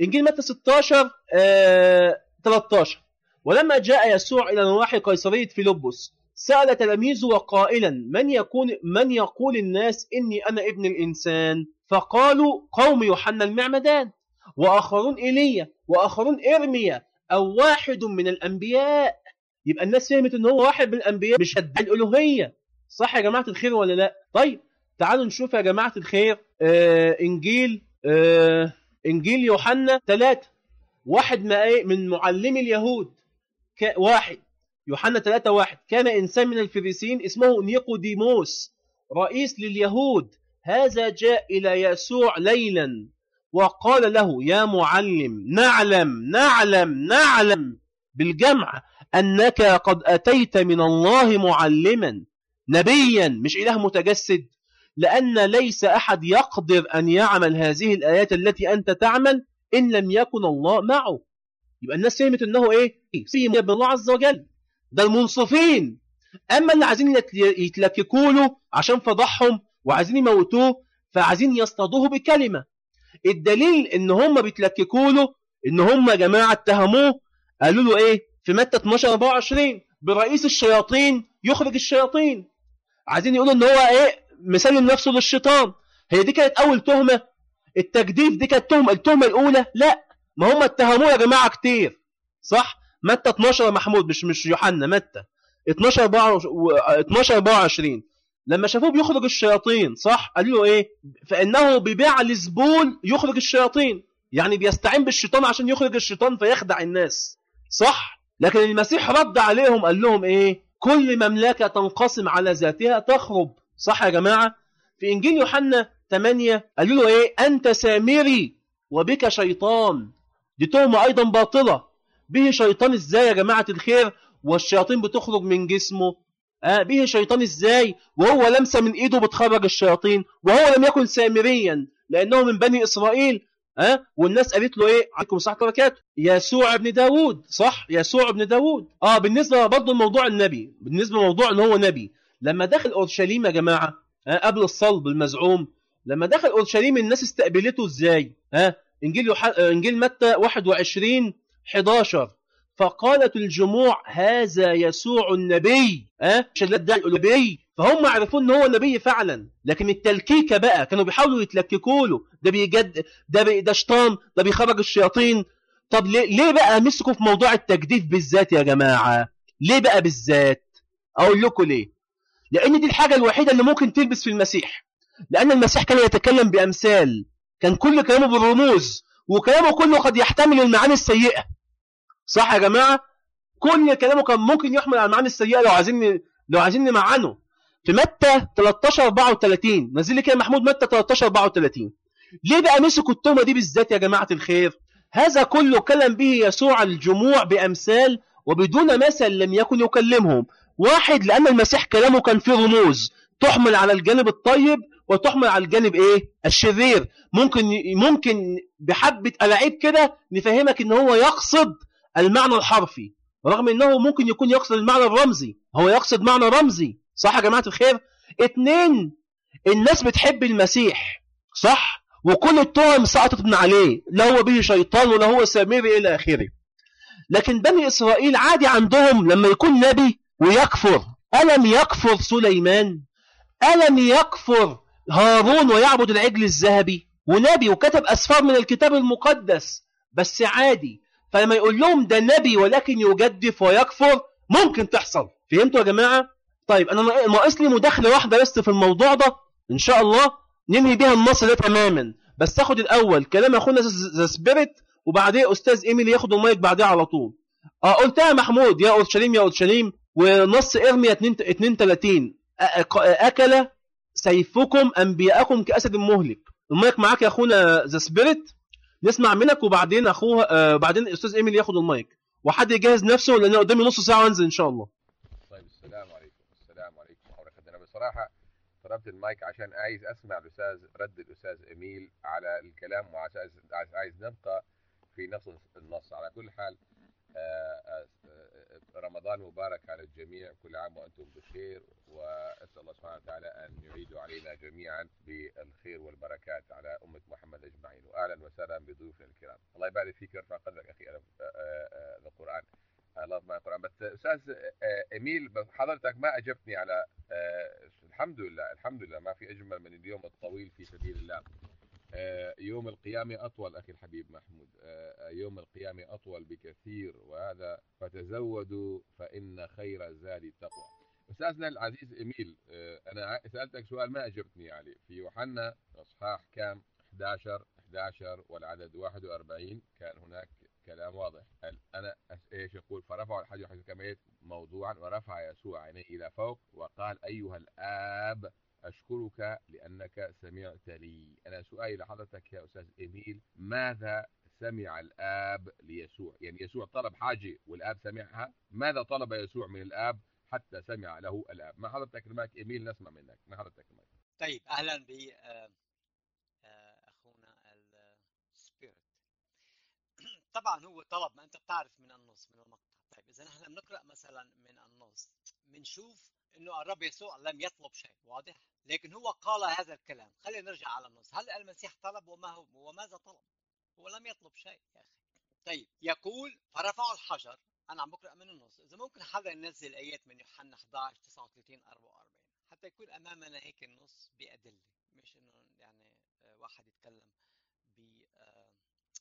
إنجيل متى 16 آه 13 ولما جاء يسوع إلى نواحي قيصرية فيلبس سأل تلاميذه وقائلا من يكون من يقول الناس إني أنا ابن الإنسان؟ فقالوا قوم يوحنا المعمدان. وآخرون إيليا وآخرون ارميا أو واحد من الأنبياء. يبقى الناس فهمت إن هو واحد من الأنبياء مش يدعي الألوهية. صح يا جماعة الخير ولا لا؟ طيب تعالوا نشوف يا جماعة الخير آه إنجيل آه إنجيل يوحنا ثلاثة واحد ما إيه؟ من معلمي اليهود. ك... واحد. يوحنا 3 واحد. كان إنسان من الفريسيين اسمه نيقوديموس رئيس لليهود. هذا جاء إلى يسوع ليلا. وقال له يا معلم نعلم نعلم نعلم بالجمع أنك قد أتيت من الله معلما نبيا مش إله متجسد لأن ليس أحد يقدر أن يعمل هذه الآيات التي أنت تعمل إن لم يكن الله معه. يبقى الناس فهمت إنه إيه؟ سيم بالله عز وجل. ده المنصفين. أما اللي عايزين يتلككوا له عشان فضحهم وعايزين يموتوه فعايزين يصطادوه بكلمة. الدليل إن هم بيتلككوا له إن هم يا جماعة اتهموه قالوا له إيه؟ في متى 12 24 برئيس الشياطين يخرج الشياطين. عايزين يقولوا إن هو إيه؟ مسلم نفسه للشيطان. هي دي كانت أول تهمة. التجديف دي كانت تهمة التهمة الأولى لا. ما هم اتهموه يا جماعة كتير. صح؟ متى 12 يا محمود؟ مش مش يوحنا متى؟ 12 12 24 لما شافوه بيخرج الشياطين صح؟ قالوا له إيه؟ فإنه ببيع الزبول يخرج الشياطين. يعني بيستعين بالشيطان عشان يخرج الشيطان فيخدع الناس. صح؟ لكن المسيح رد عليهم قال لهم إيه؟ كل مملكة تنقسم على ذاتها تخرب. صح يا جماعة؟ في إنجيل يوحنا 8 قالوا له إيه؟ أنت سامري وبك شيطان. دي تهمة أيضا باطلة. به شيطان إزاي يا جماعة الخير؟ والشياطين بتخرج من جسمه به شيطان إزاي؟ وهو لمسه من إيده بتخرج الشياطين وهو لم يكن سامريا لأنه من بني إسرائيل. ها والناس قالت له إيه؟ عليكم الصلاة وبركاته يسوع ابن داوود صح؟ يسوع ابن داوود. آه بالنسبة برضه لموضوع النبي بالنسبة لموضوع إن هو نبي. لما دخل أورشليم يا جماعة ها قبل الصلب المزعوم لما دخل أورشليم الناس استقبلته إزاي؟ ها إنجيل يوح... إنجيل متى 21 11 فقالت الجموع هذا يسوع النبي. ها؟ مش اللي ادعي النبي فهم عرفوا إن هو نبي فعلا. لكن التلكيكة بقى كانوا بيحاولوا يتلككوا له. ده بيجد ده بي... ده شيطان ده بيخرج الشياطين. طب ليه ليه بقى مسكوا في موضوع التجديف بالذات يا جماعة؟ ليه بقى بالذات؟ أقول لكم ليه. لأن دي الحاجة الوحيدة اللي ممكن تلبس في المسيح. لأن المسيح كان يتكلم بأمثال. كان كل كلامه بالرموز. وكلامه كله قد يحتمل المعاني السيئة. صح يا جماعة؟ كل كلامه كان ممكن يحمل على المعاني السيئة لو عايزين لو عايزين نمعنه. في متى 13 34 نزل لي كده محمود متى 13 34 ليه بقى مسكوا التهمة دي بالذات يا جماعة الخير؟ هذا كله كلم به يسوع الجموع بأمثال وبدون مثل لم يكن يكلمهم. واحد لأن المسيح كلامه كان فيه رموز. تحمل على الجانب الطيب وتحمل على الجانب إيه؟ الشرير. ممكن ممكن بحبة ألاعيب كده نفهمك إن هو يقصد المعنى الحرفي رغم إنه ممكن يكون يقصد المعنى الرمزي هو يقصد معنى رمزي صح يا جماعة الخير؟ اتنين الناس بتحب المسيح صح؟ وكل التهم سقطت من عليه لا هو به شيطان ولا هو سامري إلى آخره. لكن بني إسرائيل عادي عندهم لما يكون نبي ويكفر ألم يكفر سليمان؟ ألم يكفر هارون ويعبد العجل الذهبي؟ ونبي وكتب أسفار من الكتاب المقدس بس عادي فلما يقول لهم ده نبي ولكن يجدف ويكفر ممكن تحصل. فهمتوا يا جماعة؟ طيب أنا ناقص لي مداخلة واحدة بس في الموضوع ده. إن شاء الله ننهي بيها النص ده تماما. بس تاخد الأول كلام أخونا The Spirit وبعديه أستاذ ايميل ياخد المايك بعديه على طول. آه قلتها محمود يا اورشليم يا اورشليم ونص إرميا 32 أكل سيفكم أنبياءكم كأسد مهلك. المايك معاك يا أخونا The Spirit. نسمع منك وبعدين أخوه آه بعدين الأستاذ إيميل ياخد المايك. وحد يجهز نفسه لأن قدامي نص ساعة وأنزل إن شاء الله. طيب السلام عليكم السلام عليكم. ورحمه الله بصراحة طلبت المايك عشان عايز أسمع الأستاذ رد الأستاذ إيميل على الكلام وعايز عايز, عايز نبقى في نفس النص. على كل حال رمضان مبارك على الجميع كل عام وأنتم بخير وأسأل الله سبحانه وتعالى أن يعيد علينا جميعا بالخير والبركات على أمة محمد أجمعين. واهلا وسهلا بضيوفنا الكرام. الله يبارك فيك ويرفع قدرك أخي أنا القرآن. الله ما القران بس أستاذ إيميل حضرتك ما أجبتني على الحمد لله الحمد لله ما في أجمل من اليوم الطويل في سبيل الله. يوم القيامة أطول أخي الحبيب محمود. يوم القيامة أطول بكثير وهذا فتزودوا فإن خير الزاد التقوى. أستاذنا العزيز إميل أنا سألتك سؤال ما أجبتني عليه. في يوحنا إصحاح كام؟ 11 11 والعدد 41 كان هناك كلام واضح. أنا إيش يقول؟ فرفع الحج كما موضوعا ورفع يسوع عينيه إلى فوق وقال أيها الآب أشكرك لأنك سمعت لي. أنا سؤالي لحضرتك يا أستاذ إيميل ماذا سمع الآب ليسوع؟ يعني يسوع طلب حاجة والآب سمعها؟ ماذا طلب يسوع من الآب حتى سمع له الآب؟ ما حضرتك المايك إيميل نسمع منك. ما حضرتك المايك. طيب أهلا ب أخونا السبيريت. طبعا هو طلب ما أنت بتعرف من النص من المقطع. طيب إذا نحن بنقرأ مثلا من النص. بنشوف إنه الرب يسوع لم يطلب شيء واضح؟ لكن هو قال هذا الكلام. خلينا نرجع على النص. هل المسيح طلب وما هو؟ وماذا طلب؟ هو لم يطلب شيء يا أخي. طيب يقول فرفعوا الحجر. أنا عم بقرأ من النص. إذا ممكن حدا ينزل آيات من يوحنا 11 39 44 حتى يكون أمامنا هيك النص بأدلة. مش إنه يعني واحد يتكلم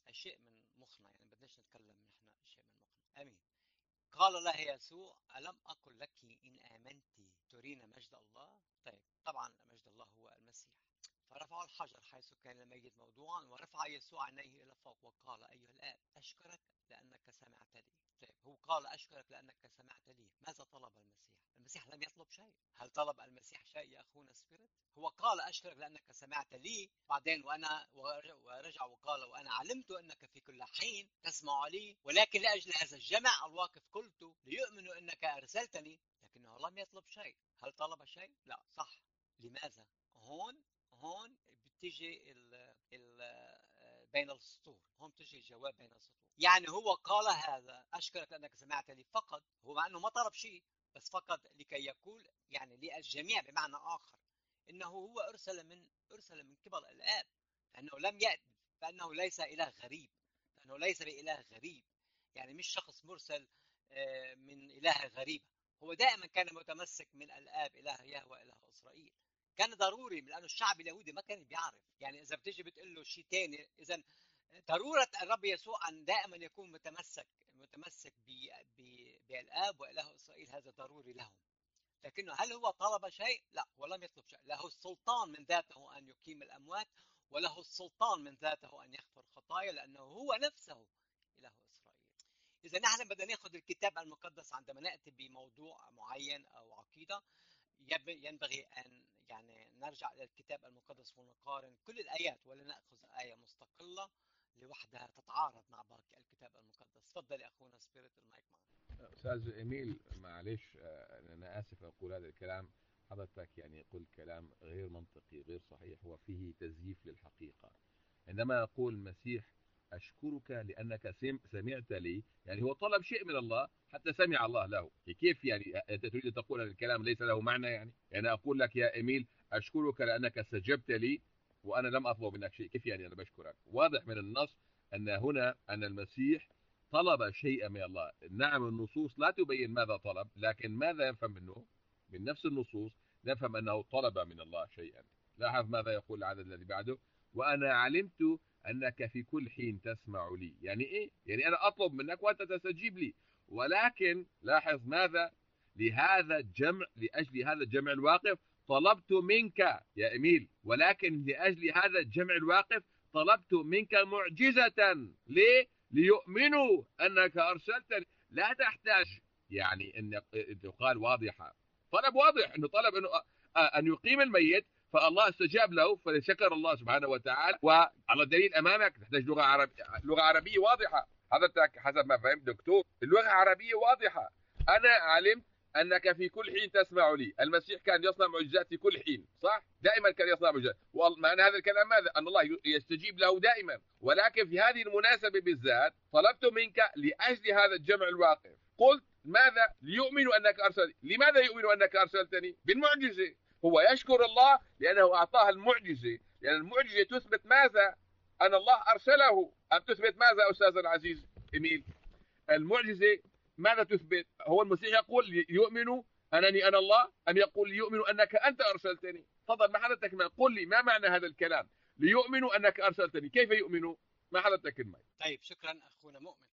بشيء من مخنا. يعني بدناش نتكلم نحن شيء من مخنا. آمين. قال له يسوع ألم أقل لك إن آمنت ترين مجد الله؟ طيب طبعا مجد الله هو المسيح فرفعوا الحجر حيث كان الميت موضوعا ورفع يسوع عينيه إلى فوق وقال أيها الآب أشكرك لأنك سمعت لي طيب هو قال أشكرك لأنك سمعت لي ماذا طلب المسيح؟ المسيح لم يطلب شيء هل طلب المسيح شيء يا أخونا Spirit؟ هو قال أشكرك لأنك سمعت لي بعدين وأنا ورجع وقال وأنا علمت أنك في كل حين تسمع لي ولكن لأجل هذا الجمع الواقف قلت ليؤمنوا أنك أرسلتني لكنه لم يطلب شيء هل طلب شيء؟ لا صح لماذا؟ هون هون بتيجي ال ال بين السطور. هون تجي الجواب بين السطور. يعني هو قال هذا أشكرك لانك سمعت لي فقط هو مع إنه ما طلب شيء بس فقط لكي يقول يعني للجميع بمعنى آخر إنه هو أرسل من أرسل من قبل الآب فإنه لم ياتي فإنه ليس اله غريب فإنه ليس بإله غريب. يعني مش شخص مرسل آه، من إله غريبه هو دائما كان متمسك من الآب إله يهوى إله إسرائيل. كان ضروري لأنه الشعب اليهودي ما كان بيعرف يعني إذا بتيجي بتقول له شيء ثاني اذا ضرورة الرب يسوع أن دائما يكون متمسك متمسك بالآب وإله إسرائيل هذا ضروري لهم لكنه هل هو طلب شيء؟ لا هو لم يطلب شيء له السلطان من ذاته أن يقيم الأموات وله السلطان من ذاته أن يغفر خطايا لأنه هو نفسه إله إسرائيل. اذا نحن بدنا ناخذ الكتاب المقدس عندما نأتي بموضوع معين أو عقيدة ينبغي أن يعني نرجع إلى الكتاب المقدس ونقارن كل الآيات ولا ناخذ آية مستقلة لوحدها تتعارض مع باقي الكتاب المقدس. تفضل يا أخونا Spirit المايك معك أستاذ إيميل معلش آه، أنا آسف أقول هذا الكلام. حضرتك يعني قلت كلام غير منطقي غير صحيح وفيه تزييف للحقيقة. عندما يقول المسيح أشكرك لأنك سمعت لي. يعني هو طلب شيء من الله حتى سمع الله له. كيف يعني؟ أنت تريد أن تقول أن الكلام ليس له معنى يعني؟ يعني أقول لك يا إيميل أشكرك لأنك استجبت لي وأنا لم أطلب منك شيء. كيف يعني أنا بشكرك؟ واضح من النص أن هنا أن المسيح طلب شيئا من الله. نعم النصوص لا تبين ماذا طلب لكن ماذا يفهم منه؟ من نفس النصوص نفهم أنه طلب من الله شيئا. لاحظ ماذا يقول العدد الذي بعده. وأنا علمت أنك في كل حين تسمع لي. يعني إيه؟ يعني أنا أطلب منك وأنت تستجيب لي. ولكن لاحظ ماذا؟ لهذا الجمع لأجل هذا الجمع الواقف طلبت منك يا إميل ولكن لأجل هذا الجمع الواقف طلبت منك معجزة. ليه؟ ليؤمنوا أنك أرسلتني لا تحتاج. يعني أن يقال واضحة. طلب واضح. أنه طلب أنه أن يقيم الميت فالله استجاب له فشكر الله سبحانه وتعالى. وعلى الدليل أمامك تحتاج لغة عربيه لغة عربية واضحة. حضرتك حسب ما فهمت دكتور. اللغة عربيه واضحة. أنا علمت أنك في كل حين تسمع لي. المسيح كان يصنع معجزات في كل حين صح؟ دائما كان يصنع معجزات. ومعنى هذا الكلام ماذا؟ أن الله يستجيب له دائما. ولكن في هذه المناسبة بالذات طلبت منك لأجل هذا الجمع الواقف. قلت ماذا؟ ليؤمنوا أنك ارسلت لماذا يؤمنوا أنك أرسلتني؟ بالمعجزة. هو يشكر الله لأنه أعطاه المعجزة. لأن المعجزة تثبت ماذا؟ أن الله أرسله. أم تثبت ماذا أستاذ العزيز إميل؟ المعجزة ماذا تثبت؟ هو المسيح يقول يؤمنوا أنني أنا الله؟ أم يقول ليؤمنوا أنك أنت أرسلتني؟ تفضل ما حضرتك ما قل لي ما معنى هذا الكلام؟ ليؤمنوا أنك أرسلتني. كيف يؤمنوا؟ ما حضرتك الماء طيب شكرا أخونا مؤمن.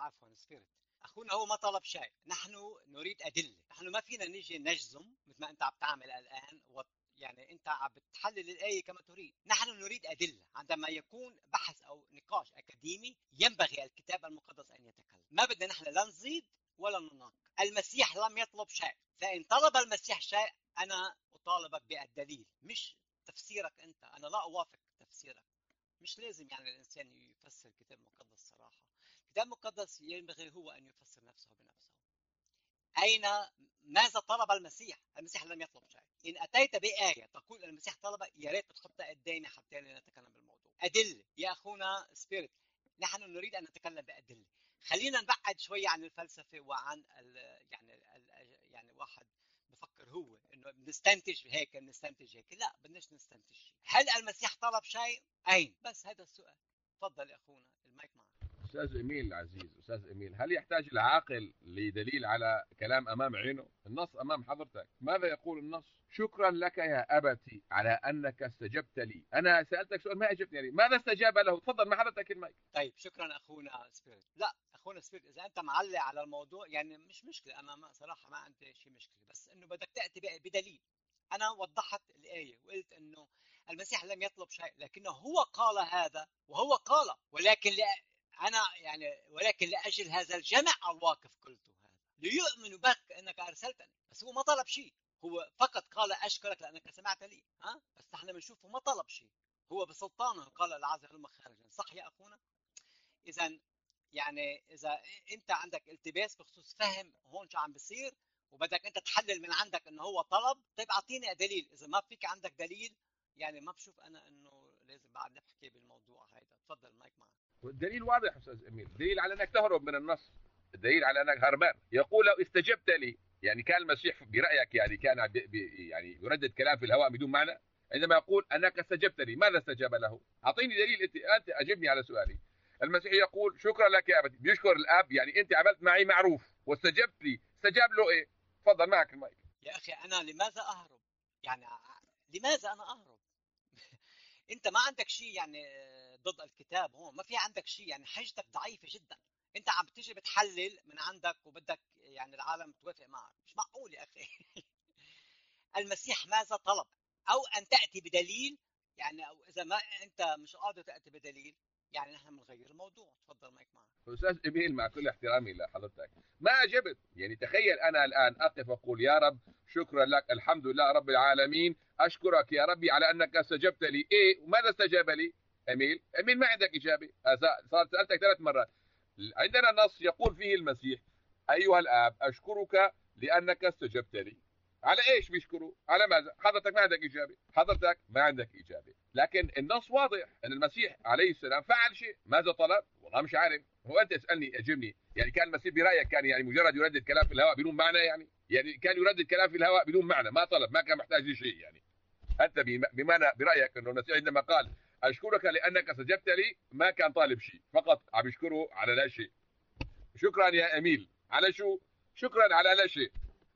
عفوا Spirit أخونا هو ما طلب شيء نحن نريد أدلة. نحن ما فينا نيجي نجزم مثل ما أنت عم تعمل الآن و... يعني أنت عم بتحلل الآية كما تريد. نحن نريد أدلة عندما يكون بحث أو نقاش أكاديمي ينبغي الكتاب المقدس أن يتكلم. ما بدنا نحن لا نزيد ولا نناقض المسيح لم يطلب شيء فإن طلب المسيح شيء أنا أطالبك بالدليل. مش تفسيرك أنت. أنا لا أوافق تفسيرك. مش لازم يعني الإنسان يفسر الكتاب المقدس صراحة. الكتاب المقدس ينبغي هو أن يفسر نفسه بنفسه. أين؟ ماذا طلب المسيح؟ المسيح لم يطلب شيء. إن أتيت بآية تقول المسيح طلب يا ريت تحطها قدامي حتى نتكلم بالموضوع. أدلة يا أخونا سبيريت نحن نريد أن نتكلم بأدلة خلينا نبعد شوية عن الفلسفة وعن ال يعني ال يعني واحد بفكر هو إنه بنستنتج هيك بنستنتج هيك. لا بدناش نستنتج هل المسيح طلب شيء؟ أين؟ بس هذا السؤال. تفضل يا أخونا. أستاذ إيميل العزيز أستاذ إيميل هل يحتاج العاقل لدليل على كلام أمام عينه؟ النص أمام حضرتك. ماذا يقول النص؟ شكرا لك يا أبتي على أنك استجبت لي. أنا سألتك سؤال ما اجبتني عليه ماذا استجاب له؟ تفضل ما حضرتك المايك؟ طيب شكرا أخونا سبيريت لا أخونا Spirit إذا أنت معلق على الموضوع يعني مش مشكلة. أنا ما صراحة ما عندي شيء مشكلة. بس إنه بدك تأتي بدليل. أنا وضحت الآية وقلت إنه المسيح لم يطلب شيء لكنه هو قال هذا وهو قال ولكن أنا يعني ولكن لأجل هذا الجمع الواقف قلت هذا. ليؤمنوا بك أنك أرسلتني. بس هو ما طلب شيء. هو فقط قال أشكرك لأنك سمعت لي. ها؟ بس نحن بنشوفه ما طلب شيء. هو بسلطانه قال لعازر هلم خارج. صح يا أخونا؟ اذا يعني إذا أنت عندك التباس بخصوص فهم هون شو عم بيصير وبدك أنت تحلل من عندك إنه هو طلب طيب أعطيني دليل. إذا ما فيك عندك دليل يعني ما بشوف أنا إنه لازم بعد نحكي بالموضوع هذا تفضل المايك معك. والدليل واضح أستاذ إيميل الدليل على أنك تهرب من النص. الدليل على أنك هربان. يقول لو استجبت لي يعني كان المسيح برأيك يعني كان بي بي يعني يردد كلام في الهواء بدون معنى؟ عندما يقول أنك استجبت لي ماذا استجاب له؟ أعطيني دليل أنت أنت أجبني على سؤالي. المسيح يقول شكرا لك يا أبتي. بيشكر الأب يعني أنت عملت معي معروف. واستجبت لي. استجاب له إيه؟ تفضل معك المايك. يا أخي أنا لماذا أهرب؟ يعني لماذا أنا أهرب؟ أنت ما عندك شيء يعني ضد الكتاب هون ما في عندك شيء يعني حجتك ضعيفة جدا. أنت عم تيجي بتحلل من عندك وبدك يعني العالم توافق معك. مش معقول يا أخي. المسيح ماذا طلب؟ أو أن تأتي بدليل؟ يعني أو إذا ما أنت مش قادر تأتي بدليل يعني نحن بنغير الموضوع. تفضل مايك معك أستاذ ايميل مع كل احترامي لحضرتك. ما أجبت؟ يعني تخيل أنا الآن أقف أقول يا رب شكرا لك الحمد لله رب العالمين أشكرك يا ربي على أنك استجبت لي. إيه؟ وماذا استجاب لي؟ أميل أميل ما عندك إجابة صارت سألتك ثلاث مرات عندنا نص يقول فيه المسيح أيها الآب أشكرك لأنك استجبت لي على إيش بيشكروا؟ على ماذا؟ حضرتك ما عندك إجابة، حضرتك ما عندك إجابة، لكن النص واضح إن المسيح عليه السلام فعل شيء، ماذا طلب؟ والله مش عارف، هو أنت اسالني أجبني، يعني كان المسيح برأيك كان يعني مجرد يردد كلام في الهواء بدون معنى يعني؟ يعني كان يردد كلام في الهواء بدون معنى، ما طلب، ما كان محتاج لشيء يعني. أنت بمعنى برأيك إنه المسيح عندما قال أشكرك لأنك استجبت لي ما كان طالب شيء، فقط عم يشكره على لا شيء. شكرا يا إميل، على شو؟ شكرا على لا شيء.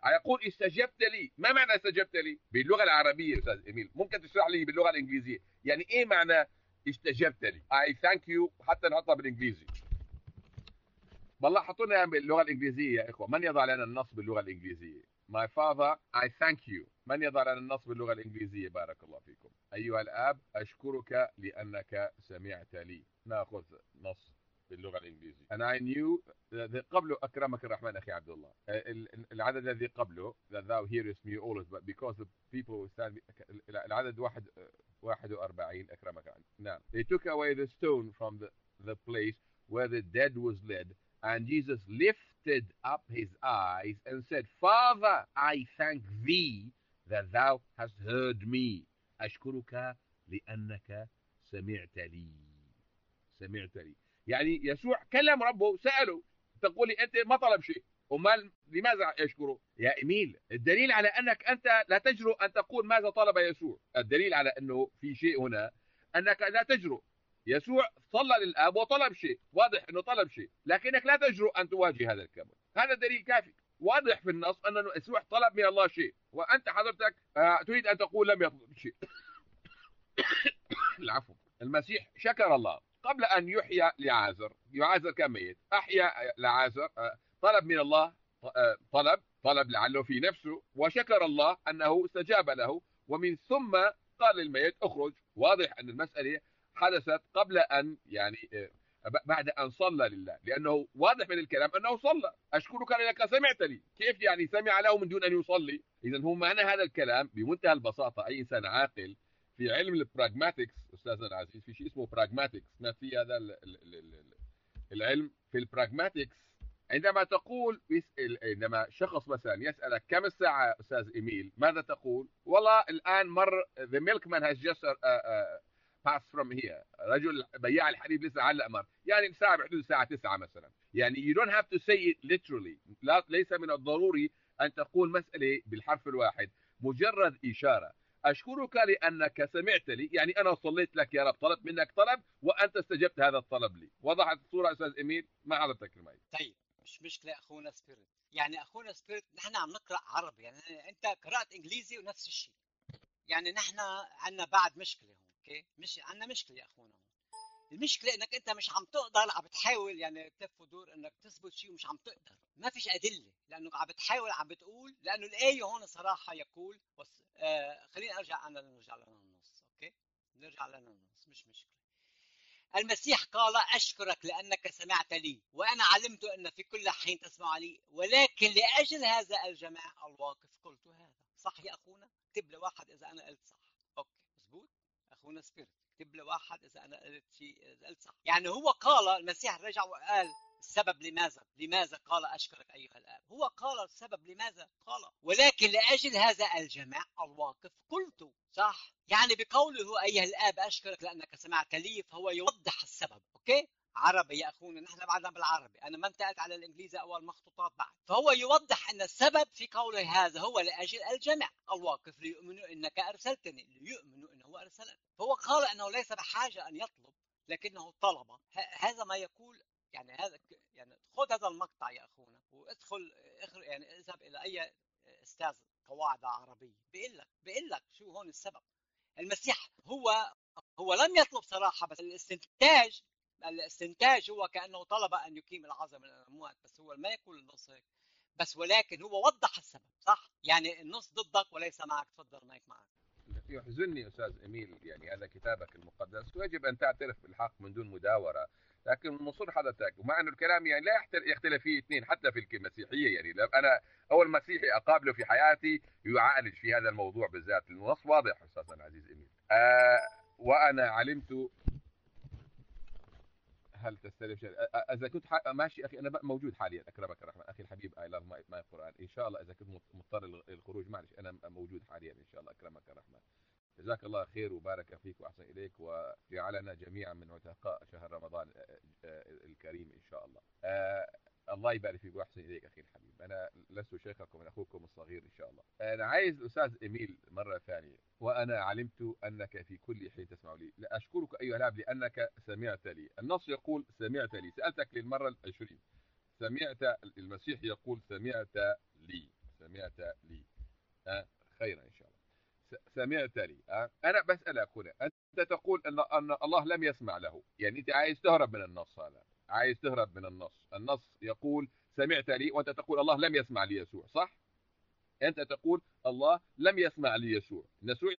يقول استجبت لي. ما معنى استجبت لي؟ باللغة العربية أستاذ ايميل ممكن تشرح لي باللغة الإنجليزية. يعني إيه معنى استجبت لي؟ I thank you حتى نحطها بالإنجليزي. والله حطوا لنا باللغة الإنجليزية يا إخوة. من يضع لنا النص باللغة الإنجليزية؟ my father I thank you من يضع لنا النص باللغه الانجليزيه بارك الله فيكم ايها الاب اشكرك لانك سمعت لي ناخذ نص باللغه الانجليزيه and I knew the قبله اكرمك الرحمن اخي عبد الله العدد الذي قبله that thou hearest me always but because the people stand العدد واحد 41 اكرمك نعم they took away the stone from the, the place where the dead was laid and Jesus lifted up his eyes and said Father I thank thee that thou hast heard me. أشكرك لأنك سمعت لي سمعت لي يعني يسوع كلم ربه سأله تقول لي أنت ما طلب شيء؟ وما لماذا يشكره يا إميل الدليل على أنك أنت لا تجرؤ أن تقول ماذا طلب يسوع. الدليل على أنه في شيء هنا أنك لا تجرؤ. يسوع صلى للآب وطلب شيء. واضح أنه طلب شيء. لكنك لا تجرؤ أن تواجه هذا الكلام هذا دليل كافي. واضح في النص أن يسوع طلب من الله شيء. وأنت حضرتك تريد أن تقول لم يطلب شيء. العفو. المسيح شكر الله. قبل أن يحيى لعازر لعازر كان ميت. أحيا لعازر طلب من الله طلب طلب لعله في نفسه. وشكر الله أنه استجاب له. ومن ثم قال للميت اخرج. واضح أن المسألة حدثت قبل أن يعني بعد أن صلى لله لأنه واضح من الكلام أنه صلى. أشكرك لأنك سمعت لي كيف يعني سمع له من دون أن يصلي؟ إذا هو معنى هذا الكلام بمنتهى البساطة. أي إنسان عاقل في علم البراغماتكس استاذنا العزيز في شيء اسمه براغماتكس ما في هذا العلم في البراغماتكس عندما تقول عندما شخص مثلا يسألك كم الساعة أستاذ إيميل؟ ماذا تقول؟ والله الآن مر milkman has just uh, uh, passed from here. رجل بياع الحليب لسه علق مر يعني الساعة بحدود الساعة 9 مثلا. يعني don't have to say it literally. لا ليس من الضروري أن تقول مسألة بالحرف الواحد. مجرد إشارة. أشكرك لأنك سمعت لي. يعني أنا صليت لك يا رب. طلبت منك طلب وأنت استجبت هذا الطلب لي. وضحت الصورة أستاذ إيميل ما حضرتك المايك. طيب مش مشكلة أخونا Spirit. يعني أخونا Spirit نحن عم نقرأ عربي. يعني أنت قرأت إنجليزي ونفس الشيء. يعني نحن عندنا بعد مشكلة هون. okay؟ مش عندنا مشكلة يا أخونا. هون المشكلة إنك أنت مش عم تقدر عم بتحاول يعني تلف ودور إنك تثبت شيء ومش عم تقدر. ما فيش أدلة لأنه عم بتحاول عم بتقول لأنه الآية هون صراحة يقول بس آه خليني أرجع أنا نرجع لنا النص okay؟ نرجع لنا النص مش مشكلة. المسيح قال أشكرك لأنك سمعت لي وأنا علمت أن في كل حين تسمع لي ولكن لأجل هذا الجمع الواقف قلت هذا. صح يا أخونا؟ اكتب لواحد إذا أنا قلت صح. okay اخونا Spirit اكتب لي واحد إذا أنا قلت شيء قلت صح. يعني هو قال المسيح رجع وقال السبب لماذا؟ لماذا قال أشكرك أيها الآب؟ هو قال السبب لماذا؟ قال ولكن لأجل هذا الجمع الواقف قلت صح؟ يعني بقوله أيها الآب أشكرك لأنك سمعت لي فهو يوضح السبب okay؟ عربي يا أخونا نحن بعدنا بالعربي. أنا ما انتقلت على الإنجليزي أو المخطوطات بعد. فهو يوضح أن السبب في قوله هذا هو لأجل الجمع الواقف ليؤمنوا إنك أرسلتني ليؤمنوا انه ارسلني فهو قال أنه ليس بحاجة أن يطلب لكنه طلب. هذا ما يقول يعني هذا يعني خذ هذا المقطع يا أخونا وادخل يعني اذهب إلى أي أستاذ قواعد عربية. بيقول لك بيقول لك شو هون السبب. المسيح هو هو لم يطلب صراحة بس الاستنتاج الاستنتاج هو كأنه طلب أن يقيم العظم من الأموات بس هو ما يقول النص هيك. بس ولكن هو وضح السبب صح؟ يعني النص ضدك وليس معك تفضل مايك معك. يحزنني أستاذ إميل يعني هذا كتابك المقدس. ويجب أن تعترف بالحق من دون مداورة. لكن مصر حضرتك ومع انه الكلام يعني لا يختلف فيه اثنين حتى في المسيحية يعني. أنا أول مسيحي أقابله في حياتي يعالج في هذا الموضوع بالذات النص واضح أستاذ العزيز إميل. آه وأنا علمت هل تستلف شيء إذا كنت ماشي أخي أنا موجود حاليا أكرمك الرحمن. أخي الحبيب I Love My Quran إن شاء الله إذا كنت مضطر للخروج معلش أنا موجود حاليا إن شاء الله أكرمك الرحمن. جزاك الله خير وبارك فيك وأحسن إليك وجعلنا جميعا من عتقاء شهر رمضان الكريم إن شاء الله. الله يبارك فيك وأحسن إليك أخي الحبيب، أنا لست شيخكم من أخوكم الصغير إن شاء الله. أنا عايز أستاذ إيميل مرة ثانية وأنا علمت أنك في كل حين تسمع لي، لا أشكرك أيها الأب لأنك سمعت لي، النص يقول سمعت لي، سألتك للمرة العشرين. سمعت المسيح يقول سمعت لي، سمعت لي. أه خيرا إن شاء الله. سمعت لي أه؟ أنا بسألك هنا أنت تقول أن أن الله لم يسمع له يعني أنت عايز تهرب من النص هذا عايز تهرب من النص. النص يقول سمعت لي وأنت تقول الله لم يسمع ليسوع صح؟ أنت تقول الله لم يسمع ليسوع يسوع.